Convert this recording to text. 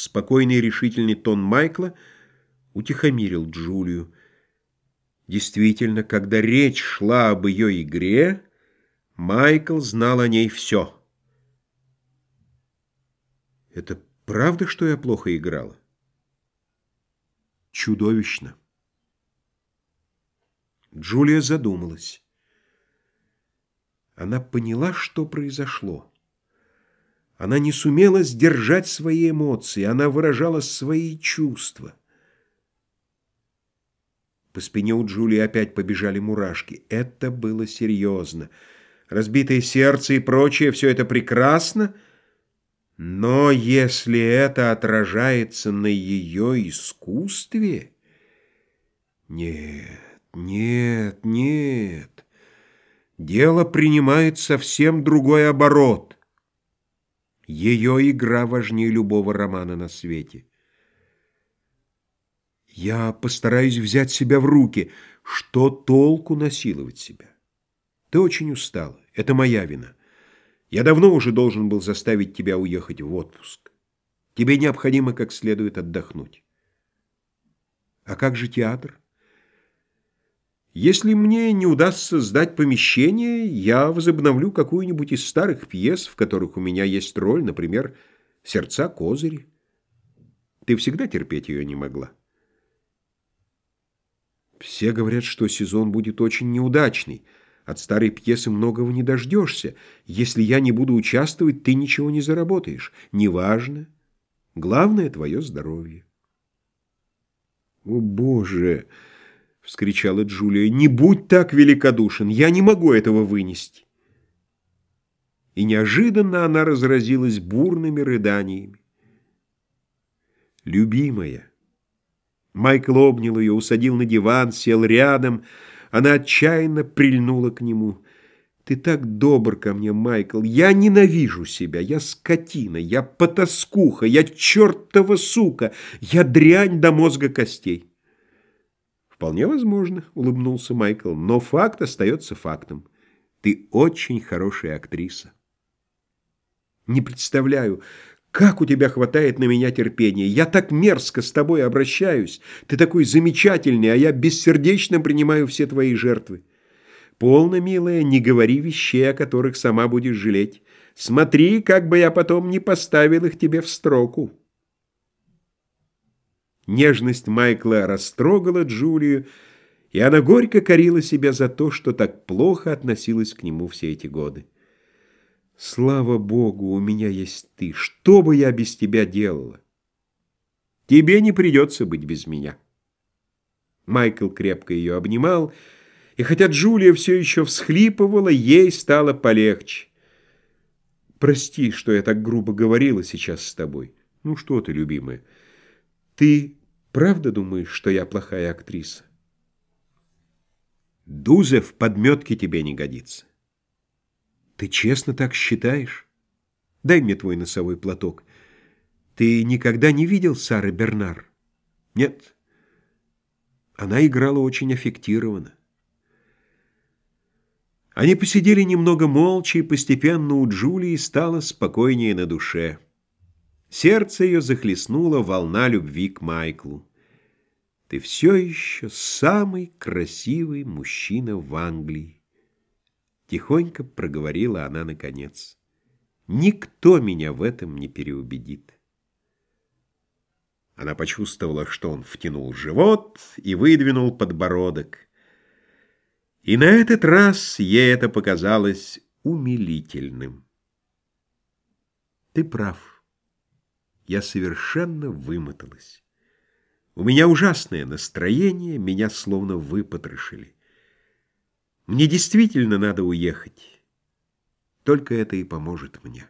Спокойный и решительный тон Майкла утихомирил Джулию. Действительно, когда речь шла об ее игре, Майкл знал о ней все. «Это правда, что я плохо играла?» «Чудовищно». Джулия задумалась. Она поняла, что произошло. Она не сумела сдержать свои эмоции, она выражала свои чувства. По спине у Джулии опять побежали мурашки. Это было серьезно. Разбитое сердце и прочее — все это прекрасно, но если это отражается на ее искусстве... Нет, нет, нет. Дело принимает совсем другой оборот. Ее игра важнее любого романа на свете. Я постараюсь взять себя в руки. Что толку насиловать себя? Ты очень устала. Это моя вина. Я давно уже должен был заставить тебя уехать в отпуск. Тебе необходимо как следует отдохнуть. А как же театр? Если мне не удастся сдать помещение, я возобновлю какую-нибудь из старых пьес, в которых у меня есть роль, например, «Сердца козыри». Ты всегда терпеть ее не могла. Все говорят, что сезон будет очень неудачный. От старой пьесы многого не дождешься. Если я не буду участвовать, ты ничего не заработаешь. Неважно. Главное — твое здоровье. О, Боже! — вскричала Джулия. «Не будь так великодушен! Я не могу этого вынести!» И неожиданно она разразилась бурными рыданиями. «Любимая!» Майкл обнял ее, усадил на диван, сел рядом. Она отчаянно прильнула к нему. «Ты так добр ко мне, Майкл! Я ненавижу себя! Я скотина! Я потаскуха! Я чертова сука! Я дрянь до мозга костей!» «Вполне возможно», — улыбнулся Майкл, «но факт остается фактом. Ты очень хорошая актриса». «Не представляю, как у тебя хватает на меня терпения. Я так мерзко с тобой обращаюсь. Ты такой замечательный, а я бессердечно принимаю все твои жертвы. Полно, милая, не говори вещей, о которых сама будешь жалеть. Смотри, как бы я потом не поставил их тебе в строку». Нежность Майкла растрогала Джулию, и она горько корила себя за то, что так плохо относилась к нему все эти годы. «Слава Богу, у меня есть ты. Что бы я без тебя делала? Тебе не придется быть без меня». Майкл крепко ее обнимал, и хотя Джулия все еще всхлипывала, ей стало полегче. «Прости, что я так грубо говорила сейчас с тобой. Ну что ты, любимая, ты Правда думаешь, что я плохая актриса? Дуза в подметке тебе не годится. Ты честно так считаешь? Дай мне твой носовой платок. Ты никогда не видел Сары Бернар? Нет. Она играла очень аффектированно. Они посидели немного молча, и постепенно у Джулии стало спокойнее на душе. Сердце ее захлестнула волна любви к Майклу. Ты все еще самый красивый мужчина в Англии. Тихонько проговорила она наконец. Никто меня в этом не переубедит. Она почувствовала, что он втянул живот и выдвинул подбородок. И на этот раз ей это показалось умилительным. Ты прав. Я совершенно вымоталась. У меня ужасное настроение, меня словно выпотрошили. Мне действительно надо уехать. Только это и поможет мне.